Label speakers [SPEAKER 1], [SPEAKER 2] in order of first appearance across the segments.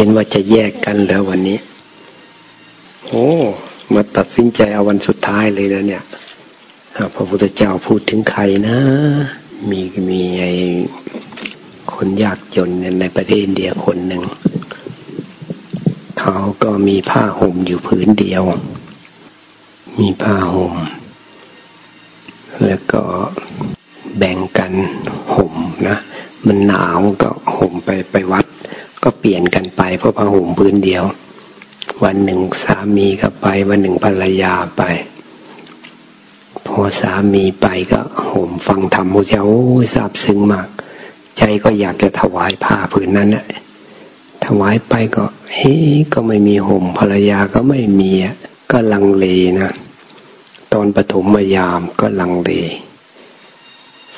[SPEAKER 1] ห็นว่าจะแยกกันแล้ววันนี้ โอ้มาตัดสินใจเอาวันสุดท้ายเลยนะเนี่ยพระพุทธเจ้าพูดถึงใครนะ มีมีไอคนยากจนในประเทศอินเดียคนหนึ่ง เขาก็มีผ้าห่มอยู่ผืนเดียว มีผ้าห่ม แล้วก็แบ่งกันห่มนะ มันหนาวก็ห่มไปไปวัด ก็เปลี่ยนกันไปเพราะผ้าห่มผืนเดียว วันหนึ่งสามีก็ไป วันหนึ่งภรรยาไป พอสามีไปก็ห่มฟังธรรมพระเจ้าซาบซึ้งมาก ใจก็อยากจะถวายผ้าผืนนั้นนะถวายไปก็เฮ้ก็ไม่มีห่มภรรยาก็ไม่มีก็ลังเลนะตอนปฐมยามก็ลังเล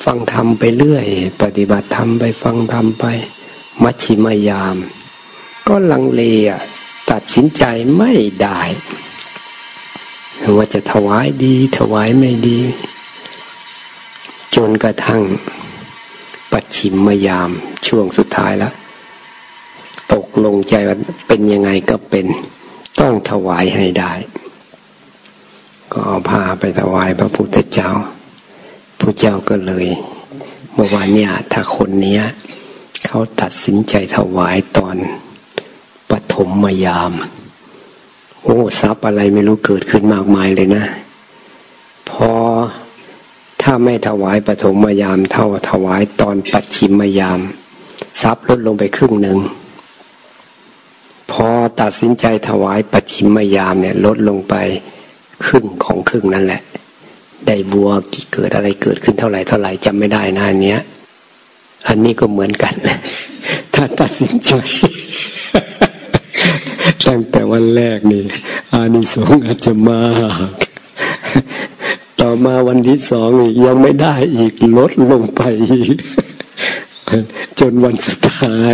[SPEAKER 1] ฟังธรรมไปเรื่อย ปฏิบัติธรรมไปฟังธรรมไป มัชชิมยาม ก็ลังเลอะตัดสินใจไม่ได้ว่าจะถวายดี ถวายไม่ดี จนกระทั่ง ปัจฉิมมยามช่วงสุดท้ายแล้ว ตกลงใจว่าเป็นยังไงก็เป็น ต้องถวายให้ได้ ก็เอาผ้าไปถวายพระพุทธเจ้าพระเจ้าก็เลยเมื่อวานเนี่ยถ้าคนเนี้ย เขาตัดสินใจถวายตอนปฐมมยาม โอ้ทรัพย์อะไรไม่รู้เกิดขึ้นมากมายเลยนะ พอถ้าไม่ถวายปฐมมยาม เท่าถวายตอนปัจฉิมยาม ทรัพย์ลดลงไปครึ่งหนึ่งพอตัดสินใจถวายปัจฉิมยามเนี่ยลดลงไปครึ่งของครึ่งนั่นแหละ ได้บัวเกิดอะไรเกิดขึ้นเท่าไหร่เท่าไหร่จำไม่ได้นะอันเนี้ย อันนี้ก็เหมือนกัน ถ้าตัดสินใจ ตั้งแต่วันแรกนี่ อานิสงส์อาจจะมาก ต่อมาวันที่สองอีกยังไม่ได้อีกลดลงไปจนวันสุดท้าย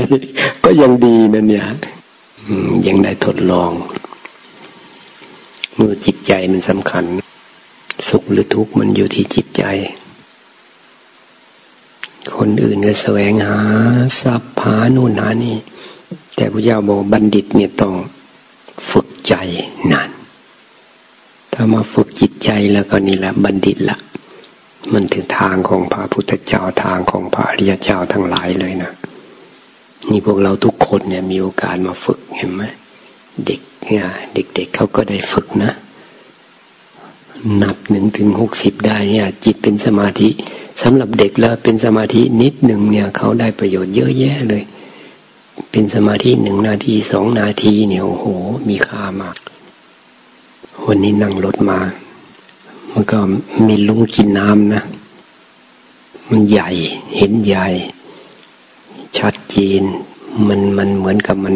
[SPEAKER 1] ก็ยังดีนะเนี่ยยังได้ทดลองเมื่อจิตใจมันสำคัญ สุขหรือทุกข์มันอยู่ที่จิตใจ คนอื่นก็แสวงหาทรัพย์หานู่นหานี่ แต่พระเจ้าบอกบัณฑิตเนี่ยต้องฝึกใจนาน ถ้ามาฝึกจิตใจแล้วก็นี่แหละบัณฑิตละมันถึงทางของพระพุทธเจ้าทางของพระอริยเจ้าทั้งหลายเลยนะนี่พวกเราทุกคนเนี่ยมีโอกาสมาฝึกเห็นไหมเด็กเนี่ยเด็กๆเเขาก็ได้ฝึกนะ นับหนึ่งถึงหกสิบได้เนี่ย จิตเป็นสมาธิสำหรับเด็กแล้วเป็นสมาธินิดหนึ่งเนี่ย เขาได้ประโยชน์เยอะแยะเลย เป็นสมาธิหนึ่งนาทีสองนาทีเนี่ยโอ้โห มีค่ามาก วันนี้นั่งรถมา มันก็มีลุงกินน้ำนะ มันใหญ่เห็นใหญ่ ชัดเจนมันมันเหมือนกับมัน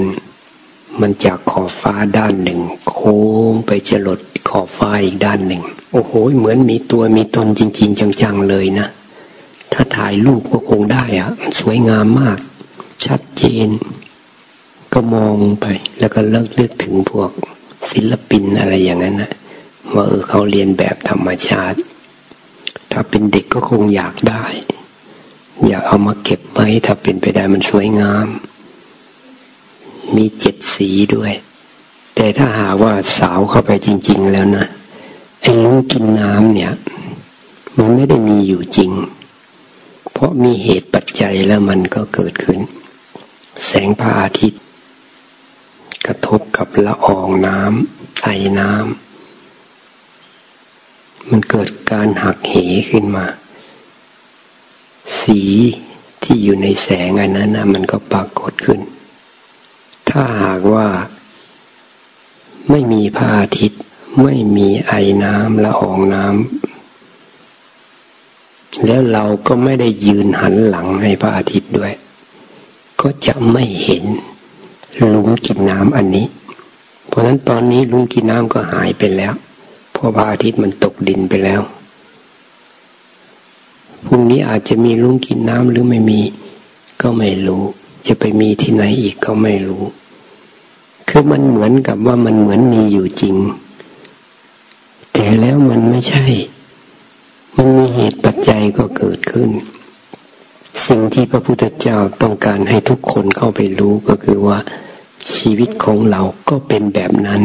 [SPEAKER 1] มันจากขอบฟ้าด้านหนึ่ง โค้งไปจรด ขอบฟ้าอีกด้านหนึ่ง โอ้โห เหมือนมีตัวมีตนจริง ๆ จังๆเลยนะ ถ้าถ่ายรูปก็คงได้อะมันสวยงามมาก ชัดเจน ก็มองไป แล้วก็เลิกเลือกถึงพวกศิลปินอะไรอย่างนั้นนะว่าเออเขาเรียนแบบธรรมชาติ ถ้าเป็นเด็กก็คงอยากได้ อยากเอามาเก็บไว้ถ้าเป็นไปได้มันสวยงาม มีเจ็ดสีด้วย แต่ถ้าหาว่าสาวเข้าไปจริง ๆ แล้วนะไอ้ลุงกินน้ำเนี่ย มันไม่ได้มีอยู่จริง เพราะมีเหตุปัจจัยแล้วมันก็เกิดขึ้น แสงพระอาทิตย์ กระทบกับละอองน้ำไอน้ำมันเกิดการหักเหขึ้นมา สีที่อยู่ในแสงอันนั้นนะมันก็ปรากฏขึ้น ถ้าหากว่า ไม่มีพระอาทิตย์ ไม่มีไอน้ำละอองน้ำแล้วเราก็ไม่ได้ยืนหันหลังให้พระอาทิตย์ด้วย ก็จะไม่เห็นลุงกินน้ำอันนี้ เพราะฉะนั้นตอนนี้ลุงกินน้ำก็หายไปแล้ว เพราะพระอาทิตย์มันตกดินไปแล้วพรุ่งนี้อาจจะมีลุงกินน้ำหรือไม่มีก็ไม่รู้ จะไปมีที่ไหนอีกก็ไม่รู้ คือมันเหมือนกับว่ามันเหมือนมีอยู่จริง แต่แล้วมันไม่ใช่ มันมีเหตุปัจจัยก็เกิดขึ้น สิ่งที่พระพุทธเจ้าต้องการให้ทุกคนเข้าไปรู้ก็คือว่า ชีวิตของเราก็เป็นแบบนั้น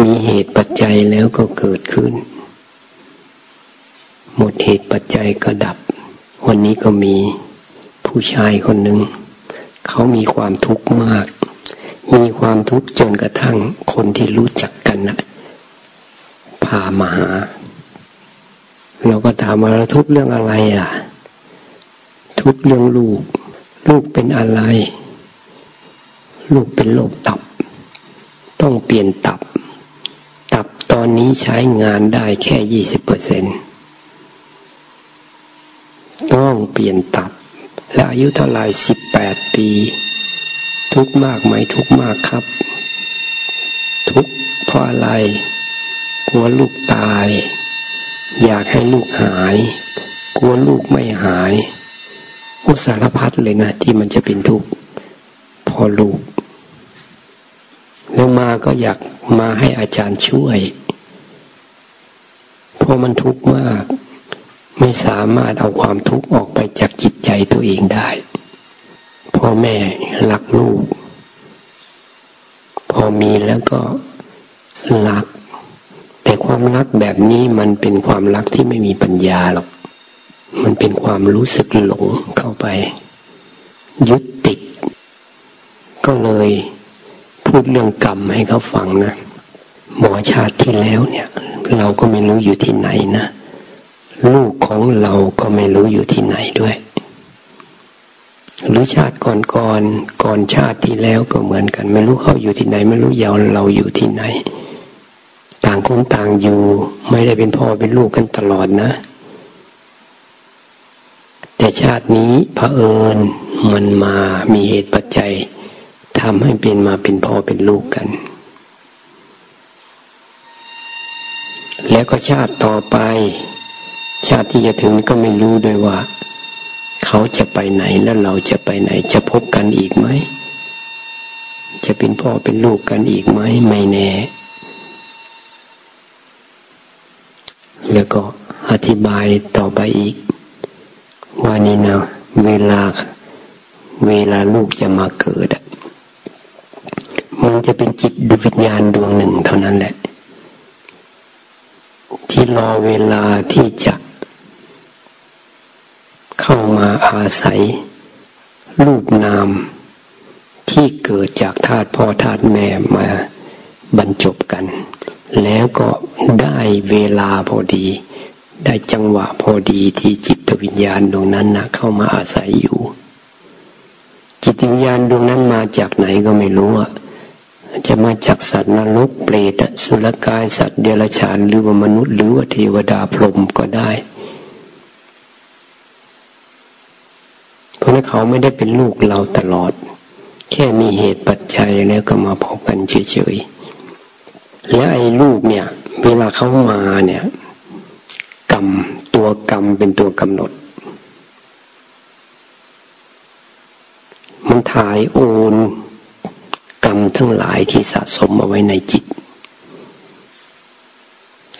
[SPEAKER 1] มีเหตุปัจจัยแล้วก็เกิดขึ้น หมดเหตุปัจจัยก็ดับ วันนี้ก็มีผู้ชายคนหนึ่งเขามีความทุกข์มาก มีความทุกข์จนกระทั่งคนที่รู้จักกันนะพามาหา เราก็ถามว่าทุกเรื่องอะไรอะ ทุกเรื่องลูก ลูกเป็นอะไร ลูกเป็นโรคตับ ต้องเปลี่ยนตับ ตับตอนนี้ใช้งานได้แค่ยี่สิบเปอร์เซ็นต้องเปลี่ยนตับ และอายุเท่าไรสิบแปดปี ทุกมากไหมทุกมากครับ ทุกเพราะอะไร กลัวลูกตาย อยากให้ลูกหาย กลัวลูกไม่หายอุสารพัดเลยนะที่มันจะเป็นทุกข์พอลูก แล้วมาก็อยากมาให้อาจารย์ช่วยเพราะมันทุกข์มาก ไม่สามารถเอาความทุกข์ออกไปจากจิตใจตัวเองได้ พ่อแม่รักลูก พอมีแล้วก็รัก แต่ความรักแบบนี้มันเป็นความรักที่ไม่มีปัญญาหรอก มันเป็นความรู้สึกหลงเข้าไป ยึดติด ก็เลยพูดเรื่องกรรมให้เขาฟังนะหมอชาติที่แล้วเนี่ย เราก็ไม่รู้อยู่ที่ไหนนะ ลูกของเราก็ไม่รู้อยู่ที่ไหนด้วย หรือชาติก่อนก่อนก่อนชาติที่แล้วก็เหมือนกัน ไม่รู้เขาอยู่ที่ไหน ไม่รู้เยาเราอยู่ที่ไหน ต่างคนต่างอยู่ ไม่ได้เป็นพ่อเป็นลูกกันตลอดนะ แต่ชาตินี้พระเอิญมันมามีเหตุปัจจัยทำให้เป็นมาเป็นพ่อเป็นลูกกัน แล้วก็ชาติต่อไป ชาติที่จะถึงก็ไม่รู้ด้วยว่า เขาจะไปไหนแล้วเราจะไปไหน จะพบกันอีกไหม จะเป็นพ่อเป็นลูกกันอีกไหมไม่แน่ แล้วก็อธิบายต่อไปอีก ว่านี่นะเวลา เวลาลูกจะมาเกิดมันจะเป็นจิตดุวิญญาณดวงหนึ่งเท่านั้นแหละ ที่รอเวลาที่จะ เข้ามาอาศัย รูปนามที่เกิดจากธาตุพ่อธาตุแม่มาบรรจบกัน แล้วก็ได้เวลาพอดี ได้จังหวะพอดีที่จิตวิญญาณดวงนั้นนะเข้ามาอาศัยอยู่ จิตวิญญาณดวงนั้นมาจากไหนก็ไม่รู้อะจะมาจากสัตว์นรกเปรตสุรกายสัตว์เดรัจฉานหรือว่ามนุษย์หรือว่าเทวดาพรหมก็ได้ เพราะเขาไม่ได้เป็นลูกเราตลอด แค่มีเหตุปัจจัยแล้วก็มาพบกันเฉยๆและไอ้ลูกเนี่ย เวลาเขามาเนี่ย กรรมตัวกรรมเป็นตัวกำหนด มันถ่ายโอนกรรมทั้งหลายที่สะสมเอาไว้ในจิต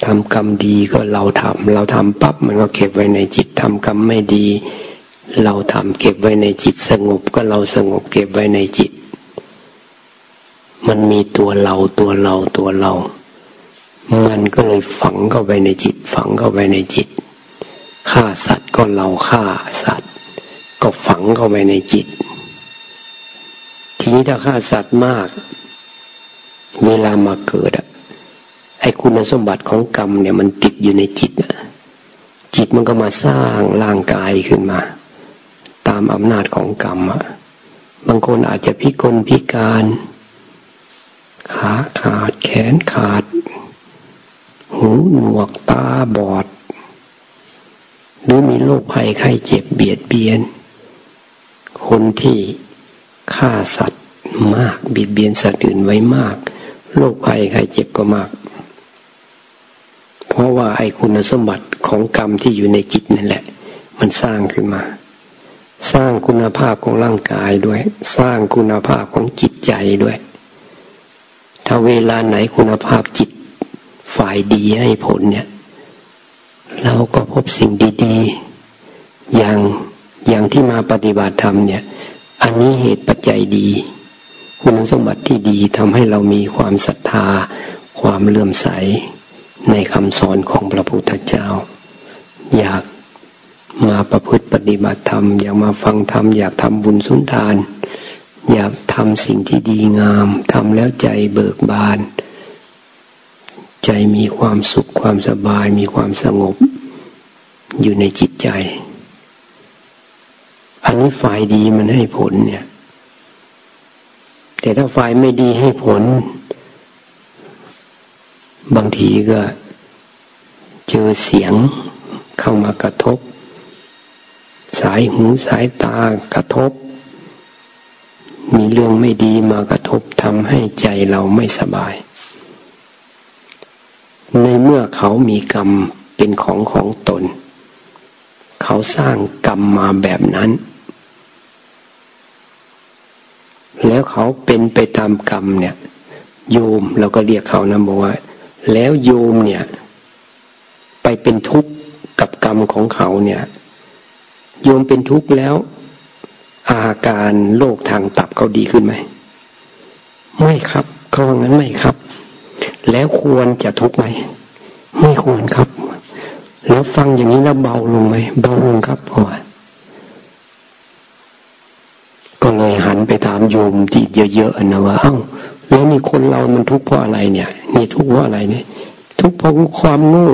[SPEAKER 1] ทำกรรมดีก็เราทำเราทำปั๊บมันก็เก็บไว้ในจิตทำกรรมไม่ดี เราทำเก็บไว้ในจิตสงบก็เราสงบเก็บไว้ในจิต มันมีตัวเราตัวเราตัวเรา มันก็เลยฝังเข้าไปในจิต ฝังเข้าไปในจิต ฆ่าสัตว์ก็เราฆ่าสัตว์ ก็ฝังเข้าไปในจิต ทีนี้ถ้าฆ่าสัตว์มาก เวลามาเกิดอะไอ้คุณสมบัติของกรรมเนี่ยมันติดอยู่ในจิตอะจิตมันก็มาสร้างร่างกายขึ้นมาามอำนาจของกรรมอะบางคนอาจจะพิกลพิการ ขาขาดแขนขาด หูหนวกตาบอด หรือมีโรคภัยไข้เจ็บเบียดเบียน คนที่ฆ่าสัตว์มากเบียดเบียนสัตว์อื่นไว้มากโรคภัยไข้เจ็บก็มาก เพราะว่าไอ้คุณสมบัติของกรรมที่อยู่ในจิตนั่นแหละ มันสร้างขึ้นมา สร้างคุณภาพของร่างกายด้วย สร้างคุณภาพของจิตใจด้วย ถ้าเวลาไหนคุณภาพจิตฝ่ายดีให้ผลเนี่ย เราก็พบสิ่งดีๆ อย่างอย่างที่มาปฏิบัติธรรมเนี่ย อันนี้เหตุปัจจัยดี คุณสมบัติที่ดีทำให้เรามีความศรัทธา ความเลื่อมใสในคำสอนของพระพุทธเจ้า อยาก มาประพฤติปฏิบัติธรรม อยากมาฟังธรรม อยากทำบุญสุนทาน อยากทำสิ่งที่ดีงามทำแล้วใจเบิกบาน ใจมีความสุขความสบาย มีความสงบ อยู่ในจิตใจ อันนี้ฝ่ายดีมันให้ผลเนี่ย แต่ถ้าฝ่ายไม่ดีให้ผล บางทีก็เจอเสียงเข้ามากระทบายหูสายตากระทบ มีเรื่องไม่ดีมากระทบทำให้ใจเราไม่สบาย ในเมื่อเขามีกรรมเป็นของของตน เขาสร้างกรรมมาแบบนั้น แล้วเขาเป็นไปตามกรรมเนี่ย โยมเราก็เรียกเขานะบอกว่า แล้วโยมเนี่ย ไปเป็นทุกข์กับกรรมของเขาเนี่ย โยมเป็นทุกข์แล้ว อาการโรคทางตับเขาดีขึ้นไหม ไม่ครับเขาว่างั้นไม่ครับ แล้วควรจะทุกข์ไหม ไม่ควรครับ แล้วฟังอย่างนี้แล้วเบาลงไหม เบาลงครับพ่อก็เลยหันไปถามโยมที่เยอะๆนะว่า เอ้า แล้วนี่คนเรามันทุกข์เพราะอะไรเนี่ย นี่ทุกข์เพราะอะไรเนี่ย ทุกข์เพราะความโง่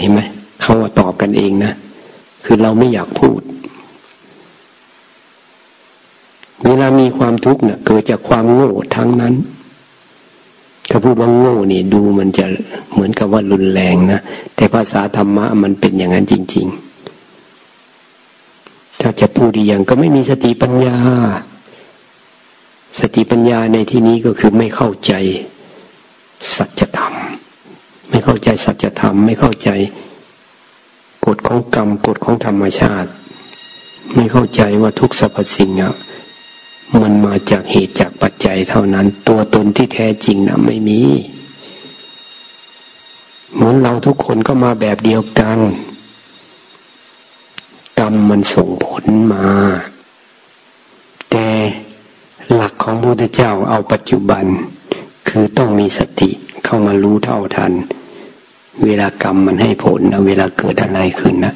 [SPEAKER 1] เห็นไหมเขาว่าตอบกันเองนะ คือเราไม่อยากพูด เวลามีความทุกข์เนี่ยเกิดจากความโง่ทั้งนั้น ถ้าพูดว่าโง่นี่ดูมันจะเหมือนกับว่ารุนแรงนะแต่ภาษาธรรมะมันเป็นอย่างนั้นจริง ๆ ถ้าจะพูดอีอย่างก็ไม่มีสติปัญญา สติปัญญาในที่นี้ก็คือไม่เข้าใจสัจธรรม ไม่เข้าใจสัจธรรม ไม่เข้าใจกฎของกรรมกฎของธรรมชาติ ไม่เข้าใจว่าทุกสรรพสิ่งอะ มันมาจากเหตุจากปัจจัยเท่านั้น ตัวตนที่แท้จริงนะไม่มี เหมือนเราทุกคนก็มาแบบเดียวกัน กรรมมันส่งผลมา แต่หลักของพระพุทธเจ้าเอาปัจจุบัน คือต้องมีสติเข้ามารู้เท่าทัน เวลากรรมมันให้ผลนะเวลาเกิดอะไรขึ้นนะ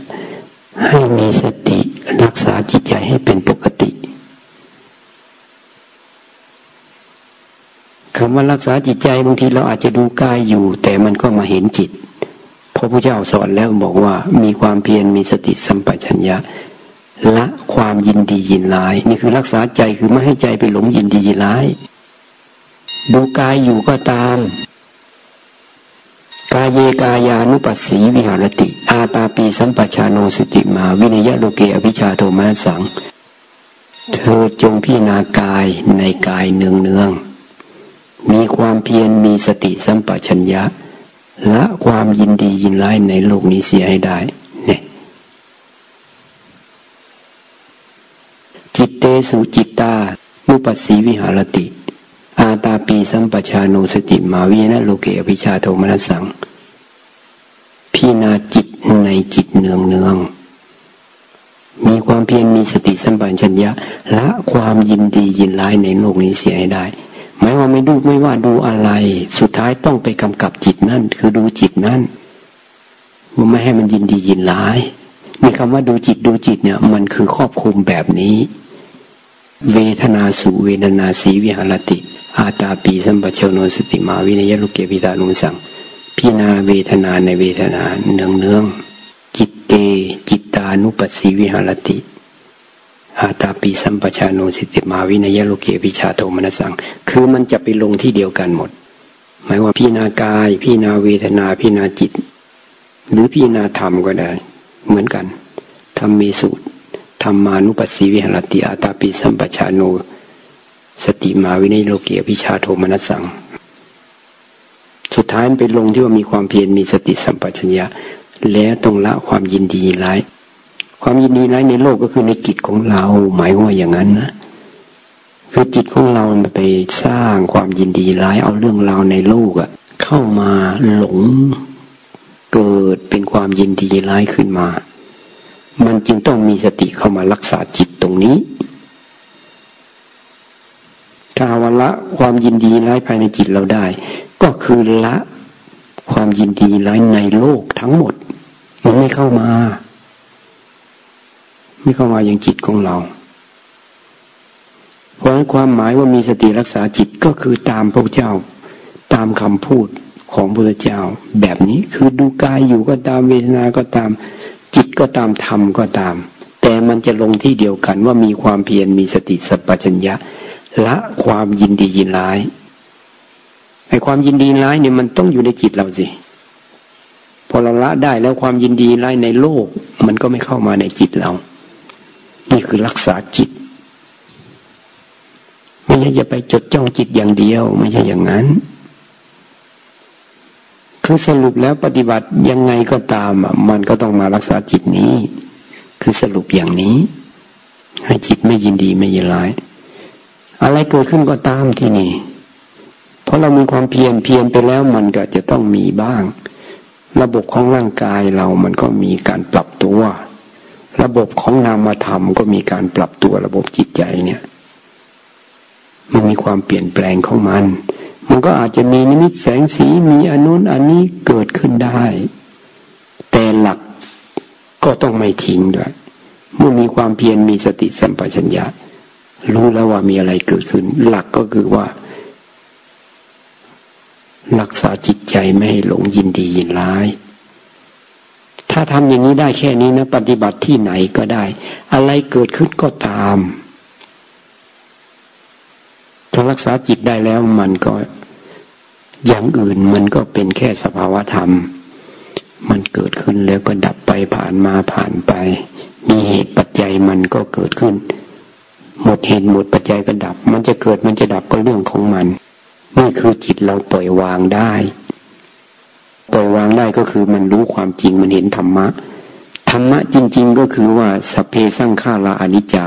[SPEAKER 1] ให้มีสติรักษาจิตใจให้เป็นปกติ คำว่ารักษาจิตใจบางทีเราอาจจะดูกายอยู่ แต่มันก็มาเห็นจิตพระพุทธเจ้าสอนแล้วบอกว่ามีความเพียรมีสติสัมปชัญญะละความยินดียินร้าย นี่คือรักษาใจคือไม่ให้ใจไปหลงยินดียินร้าย ดูกายอยู่ก็ตาม กายเยกายานุปัสสีวิหารติ อาตาปีสัมปชาโนสติมาวินยะโลเกอภิชาโทมาสัง เธอจงพิจารณากายในกายเนืองเนือง มีความเพียรมีสติสัมปชัญญะละความยินดียินร้ายในโลกนี้เสียให้ได้เนี่ยจิตเตสุจิตตามุปัสสีวิหารติ อาตาปีสัมปชานุสติมาวีนะโลเกอภิชาโทมนัสสังพินาจิตในจิตเนืองเนืองมีความเพียรมีสติสัมปชัญญะละความยินดียินร้ายในโลกนี้เสียให้ได้ หมายว่าไม่ดูไม่ว่าดูอะไร สุดท้ายต้องไปกำกับจิตนั่น คือดูจิตนั่นมันไม่ให้มันยินดียินร้ายมีคำว่าดูจิตดูจิตเนี่ย มันคือครอบคุมแบบนี้ เวทนาสุเวทนาสีวิหารติ อาตาปีสัมปชโนสติมาวินยลุเกวิตานุสังพินาเวทนาในเวทนาเนืองเนืองจิตเตจิตตานุปัสสีวิหารติ อาตาปีสัมปชานุสิติมาวินยโลเกวิชาโทมนสัง คือมันจะไปลงที่เดียวกันหมด หมายว่าพิจารณากาย พิจารณาเวทนาพิจารณาจิต หรือพิจารณาธรรมก็ได้ เหมือนกันธัมเมสุ ธัมมานุปัสสีวิหะระติอาตาปีสัมปะชาโน สะติมาวิเนยยะ โลเก อะภิชฌาโทมะนัสสัง สุดท้ายไปลงที่ว่ามีความเพียรมีสติสัมปชัญญะ แล้วต้องละความยินดีร้าย ความยินดีร้ายในโลกก็คือในจิตของเรา หมายว่าอย่างนั้นนะคือจิตของเราไปสร้างความยินดีร้ายเอาเรื่องราวในโลกอะเข้ามาหลงเกิดเป็นความยินดีร้ายขึ้นมา มันจึงต้องมีสติเข้ามารักษาจิตตรงนี้าวันละความยินดีร้ายภายในจิตเราได้ ก็คือละความยินดีร้ายในโลกทั้งหมด มันไม่เข้ามา ไม่เข้ามาอย่างจิตของเรา เพราะความหมายว่ามีสติรักษาจิตก็คือตามพระเจ้า ตามคำพูดของพระเจ้า แบบนี้คือดูกายอยู่ก็ตามเวทนาก็ตาม จิตก็ตามธรรมก็ตาม แต่มันจะลงที่เดียวกันว่ามีความเพียรมีสติสัพพัญญะละความยินดียินร้ายไอ้ความยินดีร้ายเนี่ยมันต้องอยู่ในจิตเราสิพอเราละได้แล้วความยินดีร้ายในโลก มันก็ไม่เข้ามาในจิตเรา นี่คือรักษาจิต ไม่ใช่จะไปจดจ้องจิตอย่างเดียว ไม่ใช่อย่างนั้น คือสรุปแล้วปฏิบัติยังไงก็ตามมันก็ต้องมารักษาจิตนี้ คือสรุปอย่างนี้ ให้จิตไม่ยินดีไม่ยินร้าย อะไรเกิดขึ้นก็ตามที่นี่ เพราะเรามีความเพียรเพียรไปแล้วมันก็จะต้องมีบ้าง ระบบของร่างกายเรามันก็มีการปรับตัว ระบบของนามธรรมก็มีการปรับตัวระบบจิตใจเนี่ย มันมีความเปลี่ยนแปลงของมัน มันก็อาจจะมีนิมิตแสงสีมีอนุนอันนี้เกิดขึ้นได้ แต่หลักก็ต้องไม่ทิ้งด้วย เมื่อมีความเพียรมีสติสัมปชัญญะ รู้แล้วว่ามีอะไรเกิดขึ้น หลักก็คือว่า รักษาจิตใจไม่ให้หลงยินดียินร้าย ถ้าทำอย่างนี้ได้แค่นี้นะ ปฏิบัติที่ไหนก็ได้ อะไรเกิดขึ้นก็ตาม ถ้ารักษาจิตได้แล้วมันก็อย่างอื่นมันก็เป็นแค่สภาวะธรรม มันเกิดขึ้นแล้วก็ดับไปผ่านมาผ่านไป มีเหตุปัจจัยมันก็เกิดขึ้น หมดเหตุหมดปัจจัยก็ดับ มันจะเกิดมันจะดับก็เรื่องของมัน นี่คือจิตเราปล่อยวางได้ ปล่อยวางได้ก็คือมันรู้ความจริงมันเห็นธรรมะ ธรรมะจริง ๆ ก็คือว่าสเพสังขาราอนิจจา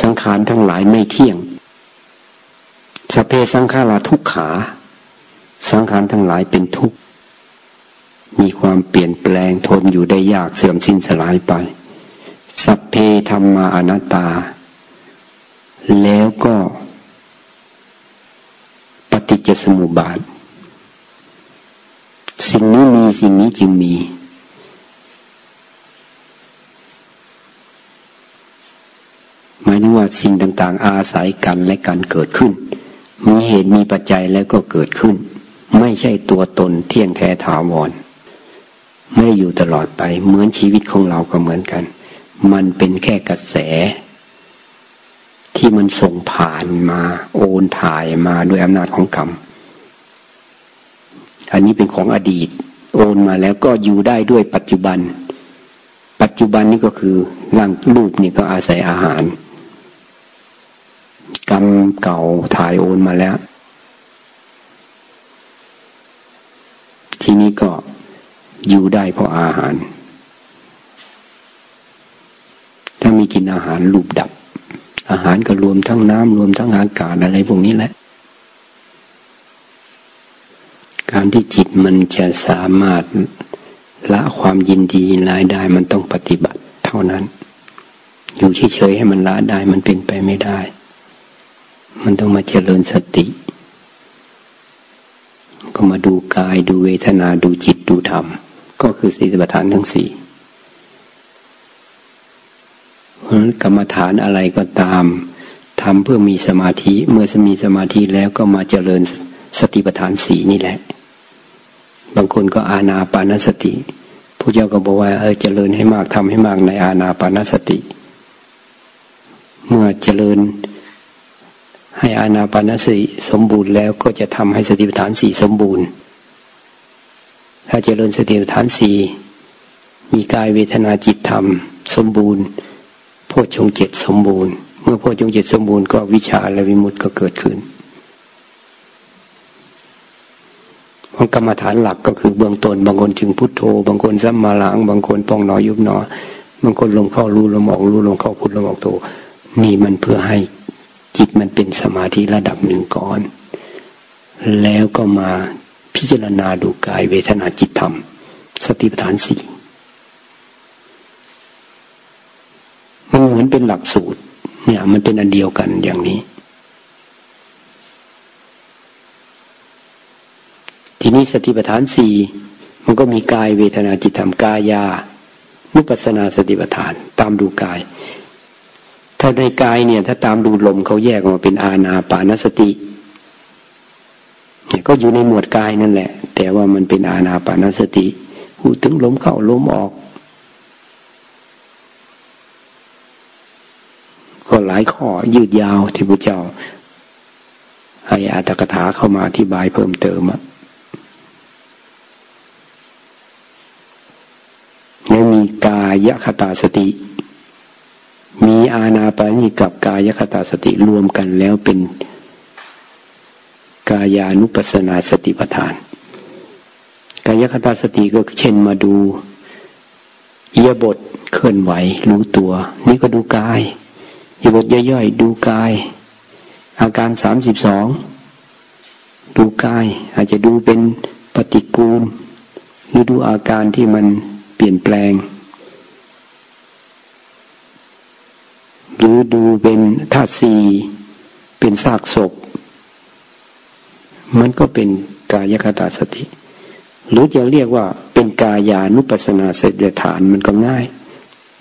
[SPEAKER 1] สังขารทั้งหลายไม่เที่ยง สเพสังขาราทุกขา สังขารทั้งหลายเป็นทุกข์ มีความเปลี่ยนแปลงทนอยู่ได้ยากเสื่อมสิ้นสลายไป สัพเพธรรมาอนัตตา แล้วก็ปฏิจจสมุปบาท สิ่งนี้มีสิ่งนี้จึงมี หมายถึงว่าสิ่งต่าง ๆ อาศัยกันและการเกิดขึ้น มีเหตุมีปัจจัยแล้วก็เกิดขึ้น ไม่ใช่ตัวตนเที่ยงแท้ถาวร ไม่อยู่ตลอดไป เหมือนชีวิตของเราก็เหมือนกัน มันเป็นแค่กระแส ที่มันส่งผ่านมา โอนถ่ายมาด้วยอำนาจของกรรม อันนี้เป็นของอดีต โอนมาแล้วก็อยู่ได้ด้วยปัจจุบัน ปัจจุบันนี่ก็คือร่างรูปนี่ก็อาศัยอาหาร กรรมเก่าถ่ายโอนมาแล้ว ทีนี้ก็อยู่ได้เพราะอาหาร ถ้ามีกินอาหารรูปดับ อาหารก็รวมทั้งน้ำรวมทั้งอากาศอะไรพวกนี้แหละ การที่จิตมันจะสามารถละความยินดีรายได้มันต้องปฏิบัติเท่านั้น อยู่เฉยๆให้มันละได้มันเป็นไปไม่ได้ มันต้องมาเจริญสติ ก็มาดูกายดูเวทนาดูจิตดูธรรม ก็คือสีปัฏฐานทั้งสี่ราะนั้นกรรมฐานอะไรก็ตามทำเพื่อมีสมาธิ เมื่อมีสมาธิแล้วก็มาเจริญสติปัฏฐานสีนี่แหละ บางคนก็อาณาปานสติผู้เจ้าก็บอกว่าเออเจริญให้มากทำให้มากในอาณาปานสติ เมื่อเจริญให้อาณาปานสติสมบูรณ์แล้วก็จะทำให้สติปัฏฐานสี่สมบูรณ์ ถ้าเจริญสติปัฏฐานสี่มีกายเวทนาจิตธรรม สมบูรณ์โพชฌงเจ็ดสมบูรณ์ เมื่อโพชฌงเจ็ดสมบูรณ์ก็วิชาและวิมุตติก็เกิดขึ้นของ กรรมฐานหลักก็คือเบื้องต้นบางคนจึงพุทโธ บางคนสัมมาหลังบางคนปองหนอยุบหนอบางคนลมเข้ารู้ลมออกรู้ลมเข้าพุทลมออกโธนี่มันเพื่อให้จิตมันเป็นสมาธิระดับหนึ่งก่อน แล้วก็มาพิจารณาดูกายเวทนาจิตธรรม สติปัฏฐานสี่มันเหมือนเป็นหลักสูตร เนี่ย มันเป็นอันเดียวกันอย่างนี้ นี้สติปัฏฐานสี่มันก็มีกายเวทนาจิตธรรมกายานุปัสนาสติปัฏฐาน ตามดูกาย ถ้าในกายเนี่ย ถ้าตามดูลมเขาแยกออกมาเป็นอาณาปานสติเนี่ยก็อยู่ในหมวดกายนั่นแหละ แต่ว่ามันเป็นอาณาปานสติหูถึงลมเข้าลมออก ก็หลายข้อยืดยาวที่พระเจ้า ให้อาตกถาเข้ามาอธิบายเพิ่มเติมอะแล้วมีกายคตาสติ มีอาณาปานีกับกายคตาสติรวมกันแล้วเป็นกายานุปัสนาสติปัฏฐาน กายคตาสติก็เช่นมาดูเอียบทเคลื่อนไหวรู้ตัว นี่ก็ดูกายเอียบทย่อยๆ ดูกาย อาการสามสิบสองดูกาย อาจจะดูเป็นปฏิกูลหรือดูอาการที่มันเปลี่ยนแปลง หรือดูเป็นธาตุสีเป็นซากศพ มันก็เป็นกายคตาสติ หรือจะเรียกว่าเป็นกายานุปัสนาสติฐานมันก็ง่าย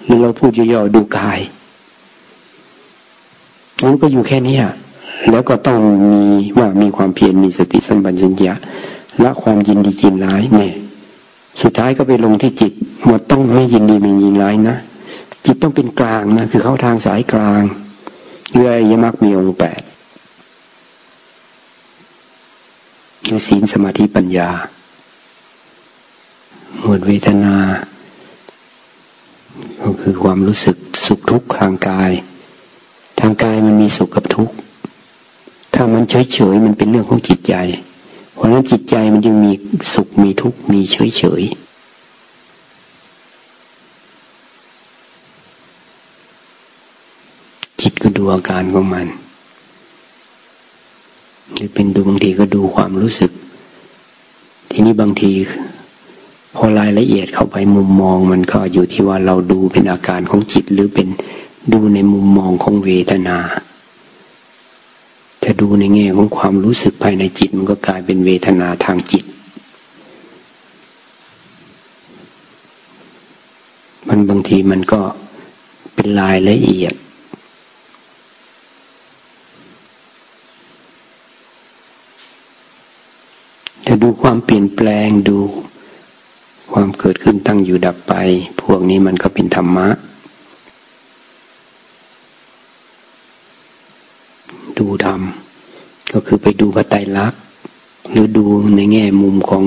[SPEAKER 1] หรือเราพูดย่อๆดูกายมันก็อยู่แค่นี้แล้วก็ต้องมีว่ามีความเพียรมีสติสัมปชัญญะละความยินดียินร้ายเนี่ย สุดท้ายก็ไปลงที่จิตหมดต้องไม่ยินดีไม่ยินร้ายนะ จิตต้องเป็นกลางนะคือเข้าทางสายกลางเรื่อยยมักมีองค์แปดคือศีลสมาธิปัญญา หมวดเวทนา ก็คือความรู้สึกสุขทุกข์ทางกาย ทางกายมันมีสุขกับทุกข์ ถ้ามันเฉยเฉยมันเป็นเรื่องของจิตใจ เพราะนั้นจิตใจมันจึงมีสุขมีทุกข์มีเฉยเฉยจิตก็ดู อาการของมันจะเป็นดูบางทีก็ดูความรู้สึก ทีนี้บางที พอรายละเอียดเข้าไปมุมมองมันก็อยู่ที่ว่าเราดูเป็นอาการของจิตหรือเป็นดูในมุมมองของเวทนาถ้าดูในแง่ของความรู้สึกภายในจิตมันก็กลายเป็นเวทนาทางจิต มันบางทีมันก็เป็นรายละเอียดจะดู ความเปลี่ยนแปลงดู ความเกิดขึ้นตั้งอยู่ดับไป พวกนี้มันก็เป็นธรรมะ ดูธรรมก็คือไปดูพระไตรลักษณ์หรือดูในแง่มุมของ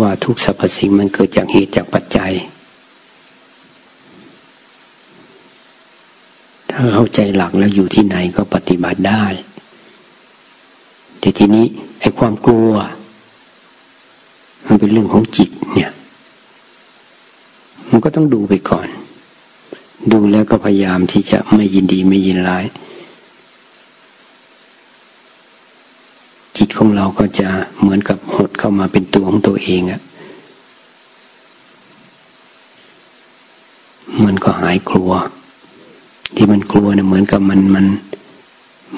[SPEAKER 1] ว่าทุกสรรพสิ่งมันเกิดจากเหตุจากปัจจัย ถ้าเข้าใจหลักแล้วอยู่ที่ไหนก็ปฏิบัติได้แต่ทีนี้ไอ้ความกลัว มันเป็นเรื่องของจิตเนี่ย มันก็ต้องดูไปก่อน ดูแล้วก็พยายามที่จะไม่ยินดีไม่ยินร้าย จิตของเราก็จะเหมือนกับหดเข้ามาเป็นตัวของตัวเองอะมันก็หายกลัว ที่มันกลัวเนี่ยเหมือนกับมันมัน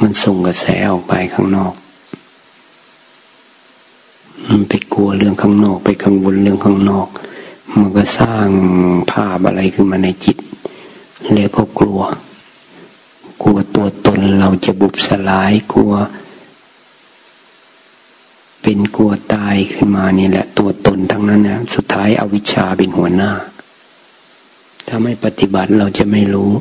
[SPEAKER 1] มันส่งกระแสออกไปข้างนอกไป กลัวเรื่องข้างนอก ไปกังวลเรื่องข้างนอก มันก็สร้างภาพอะไรขึ้นมาในจิต แล้วก็กลัว กลัวตัวตนเราจะบุบสลายกลัว เป็นกลัวตายขึ้นมานี่แหละ ตัวตนทั้งนั้นนะสุดท้ายอาวิชาเป็นหัวหน้า ถ้าไม่ปฏิบัติเราจะไม่รู้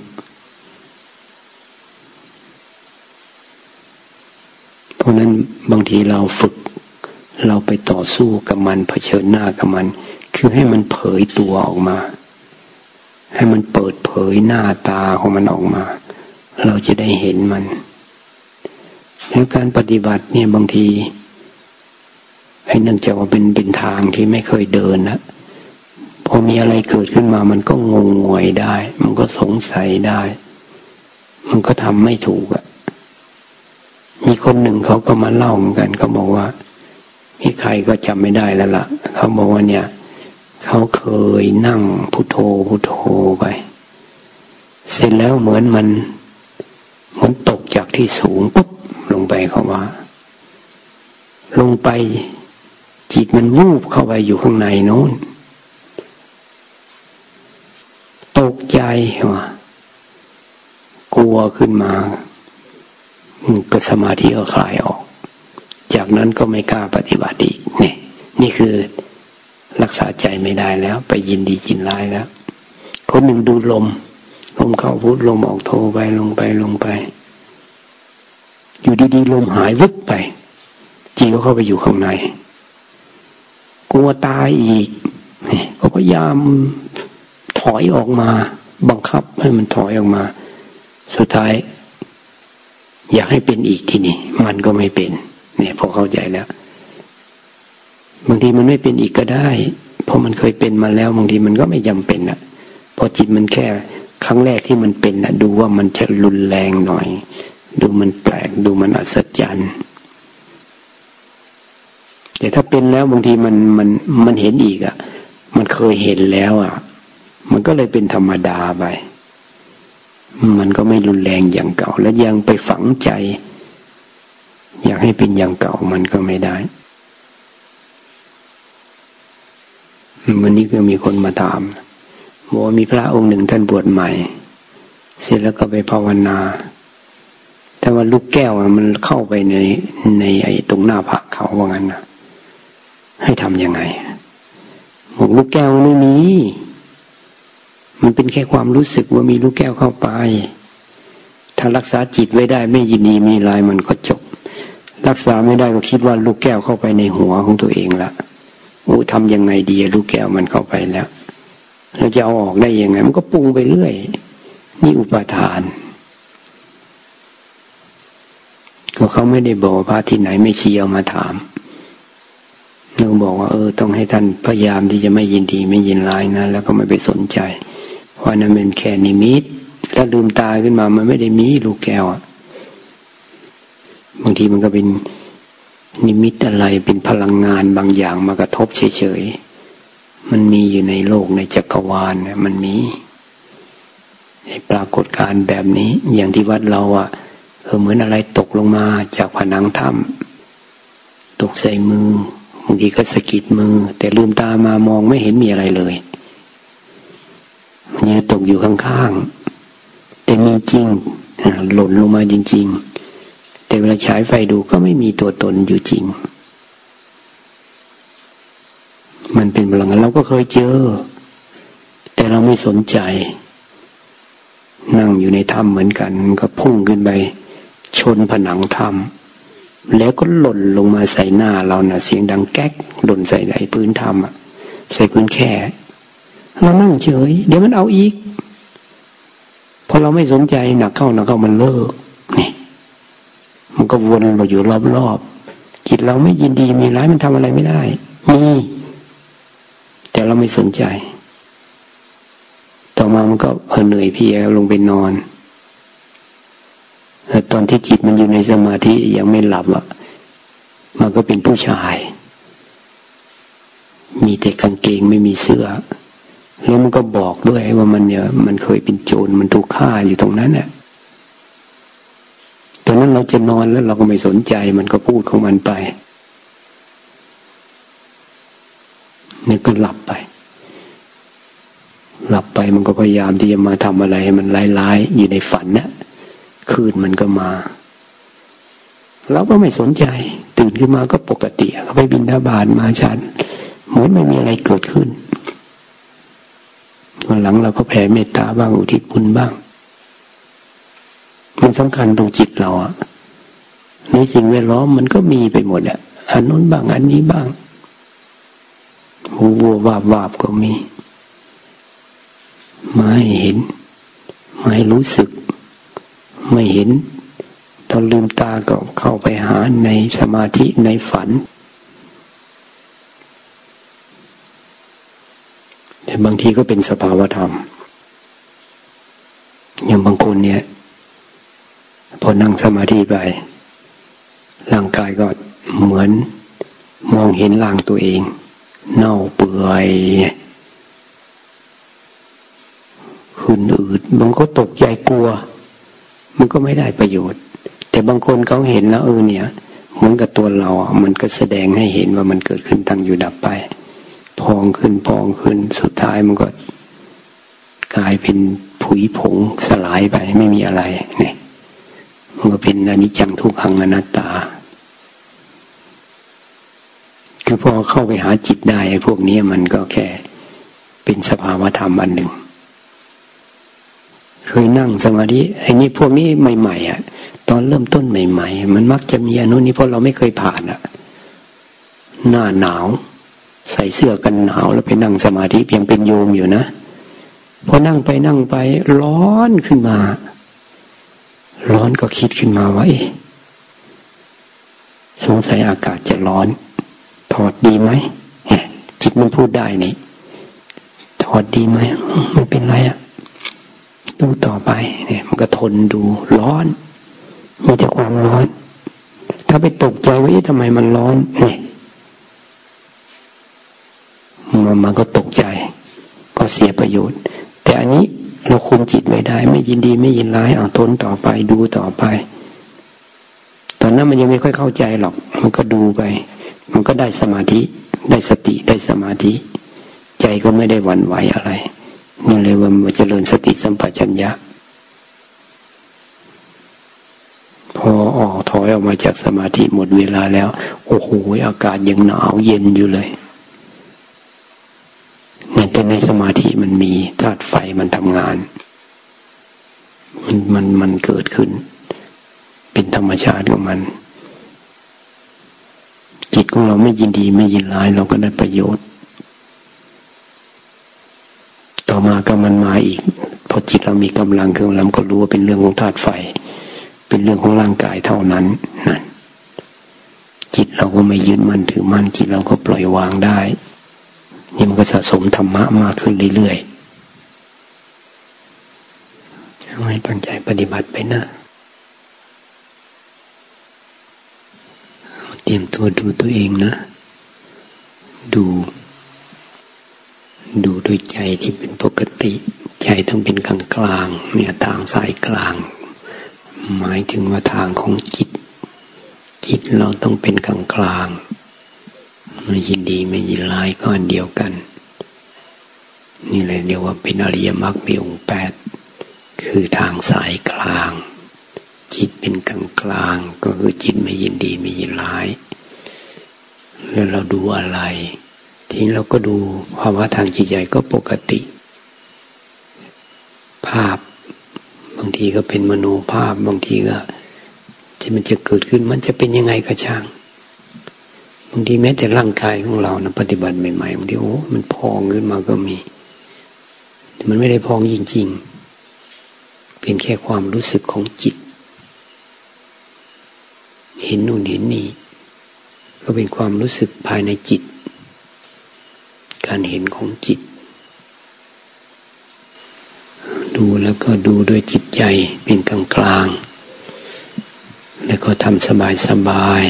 [SPEAKER 1] เพราะนั้นบางทีเราฝึก เราไปต่อสู้กับมันเผชิญหน้ากับมัน คือให้มันเผยตัวออกมา ให้มันเปิดเผยหน้าตาของมันออกมา เราจะได้เห็นมันแล้วการปฏิบัติเนี่ยบางที ให้เนื่องจากว่าเป็นเป็นทางที่ไม่เคยเดินนะพอมีอะไรเกิดขึ้นมา มันก็งงงวยได้ มันก็สงสัยได้ มันก็ทำไม่ถูกอะ่ะมีคนหนึ่งเขาก็มาเล่าเหมือนกันเขาบอกว่า มีใครก็จำไม่ได้แล้วละ่ะ เขาบอกว่าเนี่ย เขาเคยนั่งพุโทโธพุโทโธไป เสร็จแล้วเหมือนมันเหมือนตกจากที่สูงปุ๊บลงไปเขาว่า ลงไปจิตมันวูบเข้าไปอยู่ข้างในโน้น ตกใจว่ากลัวขึ้นมาก็สมาธิก็คลายออก จากนั้นก็ไม่กล้าปฏิบัติอีกนี่นี่คือรักษาใจไม่ได้แล้ว ไปยินดียินร้ายแล้วคนหนึ่งดูลม ลมเข้าพุทลมออกโทไปลงไปลงไป อยู่ดีๆลมหายวุบไปจิตก็เข้าไปอยู่ข้างในกลัวตายอีกก็พยายามถอยออกมา บังคับให้มันถอยออกมา สุดท้าย อยากให้เป็นอีกทีนี่มันก็ไม่เป็น เนี่ยพอเข้าใจแล้วบางทีมันไม่เป็นอีกก็ได้ เพราะมันเคยเป็นมาแล้วบางทีมันก็ไม่จำเป็นอะพอจิตมันแค่ครั้งแรกที่มันเป็นนะดูว่ามันจะรุนแรงหน่อย ดูมันแปลกดูมันอัศจรรย์แต่ถ้าเป็นแล้วบางทีมันมันมันเห็นอีกอะมันเคยเห็นแล้วอะมันก็เลยเป็นธรรมดาไปมันก็ไม่รุนแรงอย่างเก่า และยังไปฝังใจ อยากให้เป็นอย่างเก่ามันก็ไม่ได้วันนี้ก็มีคนมาถามบอกว่ามีพระองค์หนึ่งท่านบวชใหม่ เสร็จแล้วก็ไปภาวนาแต่ว่าลูกแก้วมันเข้าไปในในไอ้ตรงหน้าผากเขาว่างั้นนะให้ทำยังไงบอกลูกแก้วไม่มี มันเป็นแค่ความรู้สึกว่ามีลูกแก้วเข้าไป ถ้ารักษาจิตไว้ได้ไม่ยินดีมีลายมันก็จบ ษาไม่ได้ก็คิดว่าลูกแก้วเข้าไปในหัวของตัวเองละโอ้ทำยังไงดีลูกแก้วมันเข้าไปแล้วเราจะเอาออกได้ยังไง มันก็ปรุงไปเรื่อย นี่อุปทาน ก็เขาไม่ได้บอกพระที่ไหนไม่ชี้เอามาถามเราบอกว่า เออ ต้องให้ท่านพยายามที่จะไม่ยินดีไม่ยินร้ายนะแล้วก็ไม่ไปสนใจ เพราะนั้นเป็นแค่นิมิตถ้าลืมตาขึ้นมามันไม่ได้มีลูกแก้ว บางทีมันก็เป็นนิมิตอะไรเป็นพลังงานบางอย่างมากระทบเฉยๆ มันมีอยู่ในโลกในจักรวาลมันมีปรากฏการแบบนี้ อย่างที่วัดเราอะ่ะเออเหมือนอะไรตกลงมาจากผนังถ้ำตกใส่มือบางทีก็สะกิดมือ แต่ลืมตามามองไม่เห็นมีอะไรเลยเนี่ยตกอยู่ข้างๆแต่มีจริงหล่นลงมาจริง ๆ แต่เวลาฉายไฟดูก็ไม่มีตัวตนอยู่จริง มันเป็นพลังงานเราก็เคยเจอ แต่เราไม่สนใจ นั่งอยู่ในถ้ำเหมือนกันก็พุ่งขึ้นไป ชนผนังถ้ำแล้วก็หล่นลงมาใส่หน้าเรานะ่ะ เสียงดังแก๊กหล่นใส่ไอ้พื้นถ้ำอะใส่พื้นแค่เรานั่งเฉย เดี๋ยวมันเอาอีกพอเราไม่สนใจหนักเข้าหนักเข้ามันเลิก มันก็วนเราอยู่รอบๆจิตเราไม่ยินดีมีร้ายมันทำอะไรไม่ได้มีแต่เราไม่สนใจ ต่อมามันก็เหนื่อยเพียลงไปนอนแต่ตอนที่จิตมันอยู่ในสมาธิยังไม่หลับอะ มันก็เป็นผู้ชาย มีแต่กางเกงไม่มีเสื้อ แล้วมันก็บอกด้วยว่ามันเนี่ย มันเคยเป็นโจรมันถูกฆ่าอยู่ตรงนั้นเนี่ย เราจะนอนแล้วเราก็ไม่สนใจ มันก็พูดของมันไปนี่ก็หลับไป หลับไปมันก็พยายามที่จะมาทำอะไรให้มันร้ายๆอยู่ในฝันนะคืนมันก็มาเราก็ไม่สนใจ ตื่นขึ้นมาก็ปกติก็ไปบินทบาทมาชันเหมือนไม่มีอะไรเกิดขึ้นวันหลังเราก็แผ่เมตตาบ้างอุทิศบุญบ้าง มันสำคัญตรงจิตเราอะ ในสิ่งแวดล้อมมันก็มีไปหมดอะอันนู้นบ้างอันนี้บ้างหูวัววาบวาบก็มีไม่เห็น ไม่รู้สึก ไม่เห็นตอนลืมตาก็เข้าไปหาในสมาธิในฝัน แต่บางทีก็เป็นสภาวธรรม อย่างบางคนเนี่ย พอนั่งสมาธิไป ร่างกายก็เหมือนมองเห็นร่างตัวเอง เน่าเปื่อยขึ้นอืดบางคนตกใจกลัว มันก็ไม่ได้ประโยชน์ แต่บางคนเขาเห็นแล้วเออเนี่ยเหมือนกับตัวเราอะมันก็แสดงให้เห็นว่ามันเกิดขึ้นตั้งอยู่ดับไป พองขึ้นพองขึ้นสุดท้ายมันก็กลายเป็นผุยผงสลายไปไม่มีอะไรเนี่ย มันก็เป็นอนิจจังทุกขังอนัตตา คือพอเข้าไปหาจิตได้พวกนี้มันก็แค่เป็นสภาวธรรมอันหนึ่ง เคยนั่งสมาธิไอ้นี่พวกนี้ใหม่ๆอะ ตอนเริ่มต้นใหม่ ๆ มันมักจะมีอนุนี้เพราะเราไม่เคยผ่านอะ หน้าหนาว ใส่เสื้อกันหนาวแล้วไปนั่งสมาธิเพียงเป็นโยมอยู่นะพอนั่งไปนั่งไปร้อนขึ้นมา ร้อนก็คิดขึ้นมาว่าสงสัยอากาศจะร้อน ถอดดีไหมจิตมันพูดได้นี่ ถอดดีไหมไม่เป็นไรอะดูต่อไป เนี่ย มันก็ทนดูร้อนมีแต่ความร้อน ถ้าไปตกใจว่าทำไมมันร้อนเนี่ยมันมันก็ตกใจ ก็เสียประโยชน์ แต่อันนี้ เราคุมจิตไว้ได้ ไม่ยินดีไม่ยินร้ายเอาทนต่อไปดูต่อไป ตอนนั้นมันยังไม่ค่อยเข้าใจหรอก มันก็ดูไป มันก็ได้สมาธิ ได้สติได้สมาธิ ใจก็ไม่ได้หวั่นไหวอะไรนี่เลยว่ามันจเจริญสติสัมปชัญญะพอออกถอยออกมาจากสมาธิหมดเวลาแล้ว โอ้โหอากาศยังหนาวเย็นอยู่เลย ในสมาธิมันมีธาตุไฟมันทำงาน มันมันมันเกิดขึ้น เป็นธรรมชาติของมัน จิตของเราไม่ยินดีไม่ยินร้าย เราก็ได้ประโยชน์ ต่อมาก็มันมาอีก พอจิตเรามีกำลังขึ้นแล้วก็รู้ว่าเป็นเรื่องของธาตุไฟ เป็นเรื่องของร่างกายเท่านั้นนั่นจิตเราก็ไม่ยึดมั่นถือมั่นจิตเราก็ปล่อยวางได้ นี่มันก็สะสมธรรมะมากขึ้นเรื่อยๆให้ตั้งใจปฏิบัติไปนะ เตรียมตัวดูตัวเองนะ ดู ดูด้วยใจที่เป็นปกติ ใจต้องเป็นกลางกลางเนี่ยทางสายกลาง หมายถึงว่าทางของจิต จิตเราต้องเป็นกลางกลาง ไม่ยินดีไม่ยินร้ายก็อันเดียวกัน นี่เลยเรียกว่าเป็นอริยมรรคมีองค์แปดคือทางสายกลาง จิตเป็นกลางกลางก็คือจิตไม่ยินดีไม่ยินร้าย แล้วเราดูอะไร ทีนี้เราก็ดูภาวะทางจิตใจก็ปกติ ภาพ บางทีก็เป็นมโนภาพบางทีก็ที่มันจะเกิดขึ้นมันจะเป็นยังไงก็ช่าง บางทีแม้แต่ร่างกายของเรานะปฏิบัติใหม่ๆบางทีโอ้ มันพองขึ้นมาก็มี แต่มันไม่ได้พองจริง ๆ เป็นแค่ความรู้สึกของจิต เห็นนู่นเห็นนี่ ก็เป็นความรู้สึกภายในจิต การเห็นของจิต ดูแล้วก็ดูด้วยจิตใจเป็นกลางกลางแล้วก็ทำสบายสบาย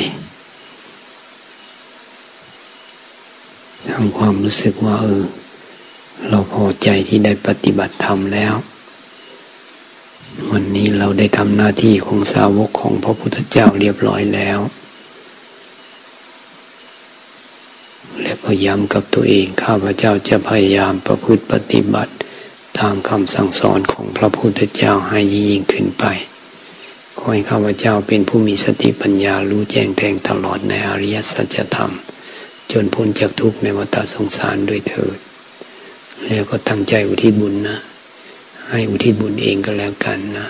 [SPEAKER 1] ำความรู้สึกว่า เออ เราพอใจที่ได้ปฏิบัติธรรมแล้ว วันนี้เราได้ทำหน้าที่ของสาวกของพระพุทธเจ้าเรียบร้อยแล้ว แล้วก็ย้ำกับตัวเองข้าพเจ้าจะพยายามประพฤติปฏิบัติตามคำสั่งสอนของพระพุทธเจ้าให้ยิ่งขึ้นไปขอให้ข้าพเจ้าเป็นผู้มีสติปัญญารู้แจ้งแทงตลอดในอริยสัจธรรม จนพ้นจากทุกข์ในวัฏสงสารด้วยเถิด แล้วก็ตั้งใจอุทิศบุญนะ ให้อุทิศบุญเองก็แล้วกันนะ